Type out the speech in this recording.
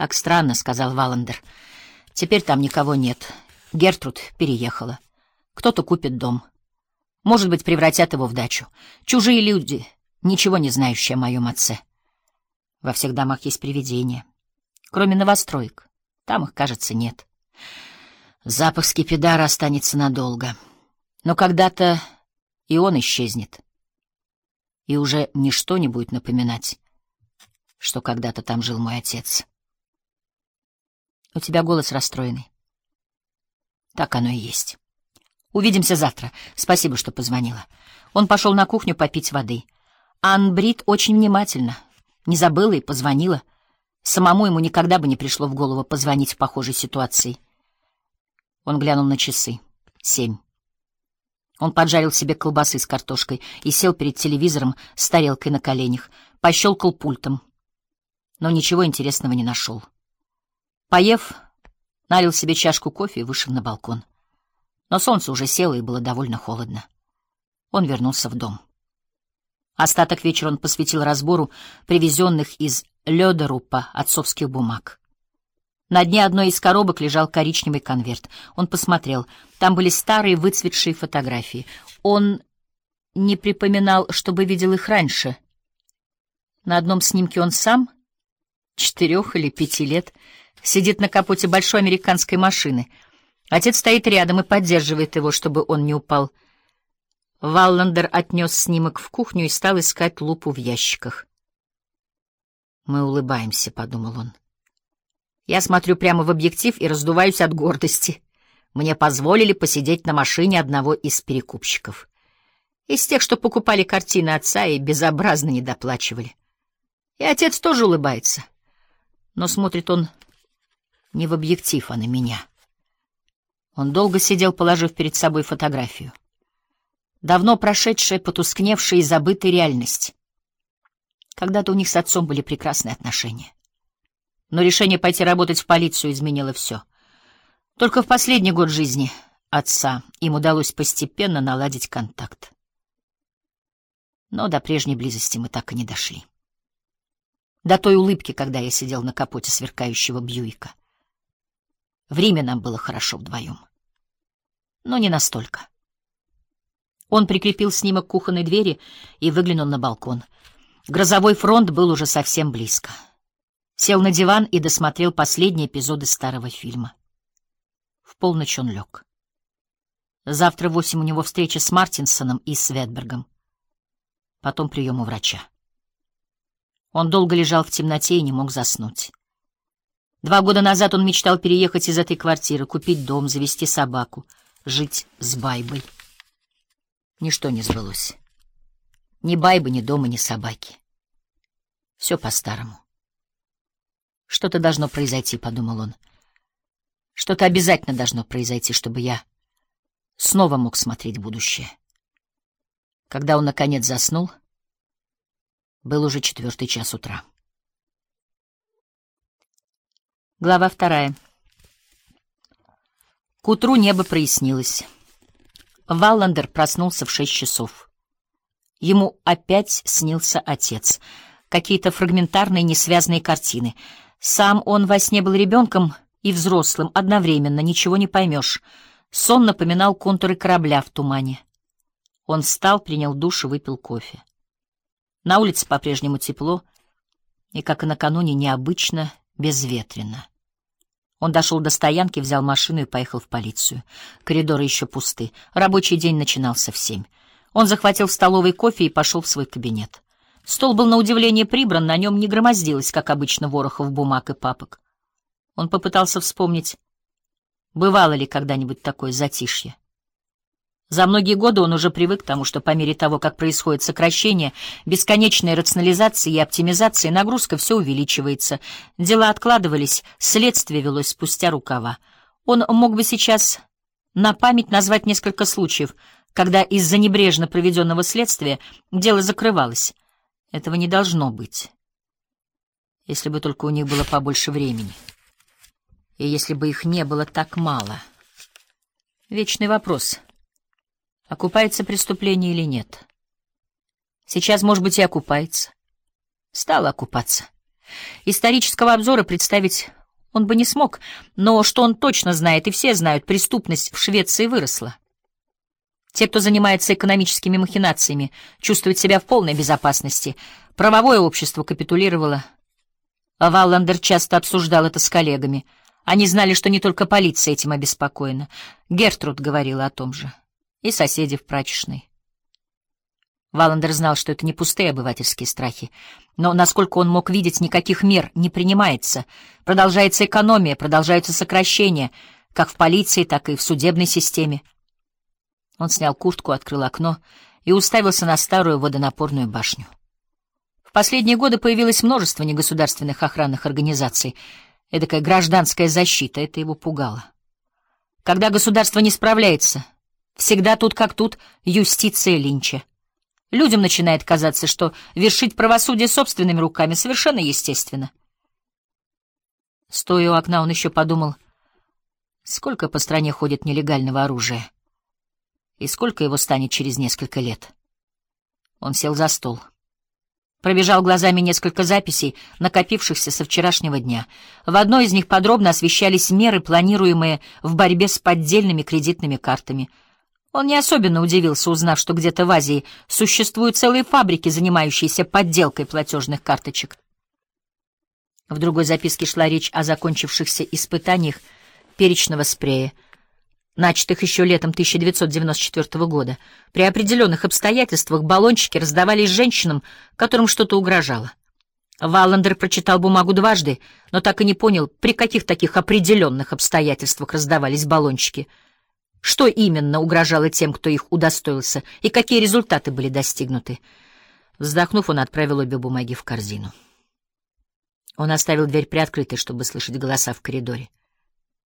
«Так странно», — сказал Валандер. «Теперь там никого нет. Гертруд переехала. Кто-то купит дом. Может быть, превратят его в дачу. Чужие люди, ничего не знающие о моем отце. Во всех домах есть привидения. Кроме новостроек. Там их, кажется, нет. Запах скипидара останется надолго. Но когда-то и он исчезнет. И уже ничто не будет напоминать, что когда-то там жил мой отец. У тебя голос расстроенный. Так оно и есть. Увидимся завтра. Спасибо, что позвонила. Он пошел на кухню попить воды. Ан Брит очень внимательно. Не забыла и позвонила. Самому ему никогда бы не пришло в голову позвонить в похожей ситуации. Он глянул на часы. Семь. Он поджарил себе колбасы с картошкой и сел перед телевизором с тарелкой на коленях, пощелкал пультом, но ничего интересного не нашел. Поев, налил себе чашку кофе и вышел на балкон. Но солнце уже село и было довольно холодно. Он вернулся в дом. Остаток вечера он посвятил разбору привезенных из Лёдерупа отцовских бумаг. На дне одной из коробок лежал коричневый конверт. Он посмотрел. Там были старые выцветшие фотографии. Он не припоминал, чтобы видел их раньше. На одном снимке он сам, четырех или пяти лет, сидит на капоте большой американской машины. Отец стоит рядом и поддерживает его, чтобы он не упал. Валландер отнес снимок в кухню и стал искать лупу в ящиках. «Мы улыбаемся», — подумал он. Я смотрю прямо в объектив и раздуваюсь от гордости. Мне позволили посидеть на машине одного из перекупщиков. Из тех, что покупали картины отца и безобразно недоплачивали. И отец тоже улыбается. Но смотрит он не в объектив, а на меня. Он долго сидел, положив перед собой фотографию давно прошедшая, потускневшая и забытая реальность. Когда-то у них с отцом были прекрасные отношения. Но решение пойти работать в полицию изменило все. Только в последний год жизни отца им удалось постепенно наладить контакт. Но до прежней близости мы так и не дошли. До той улыбки, когда я сидел на капоте сверкающего Бьюика. Время нам было хорошо вдвоем. Но не настолько. Он прикрепил снимок к кухонной двери и выглянул на балкон. Грозовой фронт был уже совсем близко. Сел на диван и досмотрел последние эпизоды старого фильма. В полночь он лег. Завтра в восемь у него встреча с Мартинсоном и Светбергом. Потом прием у врача. Он долго лежал в темноте и не мог заснуть. Два года назад он мечтал переехать из этой квартиры, купить дом, завести собаку, жить с Байбой. Ничто не сбылось. Ни байбы, ни дома, ни собаки. Все по-старому. Что-то должно произойти, — подумал он. Что-то обязательно должно произойти, чтобы я снова мог смотреть будущее. Когда он, наконец, заснул, был уже четвертый час утра. Глава вторая. К утру небо прояснилось. Валландер проснулся в шесть часов. Ему опять снился отец. Какие-то фрагментарные несвязные картины. Сам он во сне был ребенком и взрослым одновременно, ничего не поймешь. Сон напоминал контуры корабля в тумане. Он встал, принял душ и выпил кофе. На улице по-прежнему тепло и, как и накануне, необычно безветренно. Он дошел до стоянки, взял машину и поехал в полицию. Коридоры еще пусты. Рабочий день начинался в семь. Он захватил в столовой кофе и пошел в свой кабинет. Стол был на удивление прибран, на нем не громоздилось, как обычно, ворохов бумаг и папок. Он попытался вспомнить, бывало ли когда-нибудь такое затишье. За многие годы он уже привык к тому, что по мере того, как происходит сокращение, бесконечная рационализация и оптимизация, нагрузка все увеличивается. Дела откладывались, следствие велось спустя рукава. Он мог бы сейчас на память назвать несколько случаев, когда из-за небрежно проведенного следствия дело закрывалось. Этого не должно быть. Если бы только у них было побольше времени. И если бы их не было так мало. Вечный вопрос — окупается преступление или нет. Сейчас, может быть, и окупается. Стало окупаться. Исторического обзора представить он бы не смог, но что он точно знает, и все знают, преступность в Швеции выросла. Те, кто занимается экономическими махинациями, чувствуют себя в полной безопасности. Правовое общество капитулировало. Валландер часто обсуждал это с коллегами. Они знали, что не только полиция этим обеспокоена. Гертруд говорила о том же. И соседи в прачечной. Валандер знал, что это не пустые обывательские страхи. Но, насколько он мог видеть, никаких мер не принимается. Продолжается экономия, продолжаются сокращения, как в полиции, так и в судебной системе. Он снял куртку, открыл окно и уставился на старую водонапорную башню. В последние годы появилось множество негосударственных охранных организаций. Эдакая гражданская защита, это его пугало. Когда государство не справляется, всегда тут как тут юстиция Линча. Людям начинает казаться, что вершить правосудие собственными руками совершенно естественно. Стоя у окна, он еще подумал, сколько по стране ходит нелегального оружия и сколько его станет через несколько лет. Он сел за стол. Пробежал глазами несколько записей, накопившихся со вчерашнего дня. В одной из них подробно освещались меры, планируемые в борьбе с поддельными кредитными картами. Он не особенно удивился, узнав, что где-то в Азии существуют целые фабрики, занимающиеся подделкой платежных карточек. В другой записке шла речь о закончившихся испытаниях перечного спрея — начатых еще летом 1994 года. При определенных обстоятельствах баллончики раздавались женщинам, которым что-то угрожало. Валлендер прочитал бумагу дважды, но так и не понял, при каких таких определенных обстоятельствах раздавались баллончики. Что именно угрожало тем, кто их удостоился, и какие результаты были достигнуты. Вздохнув, он отправил обе бумаги в корзину. Он оставил дверь приоткрытой, чтобы слышать голоса в коридоре.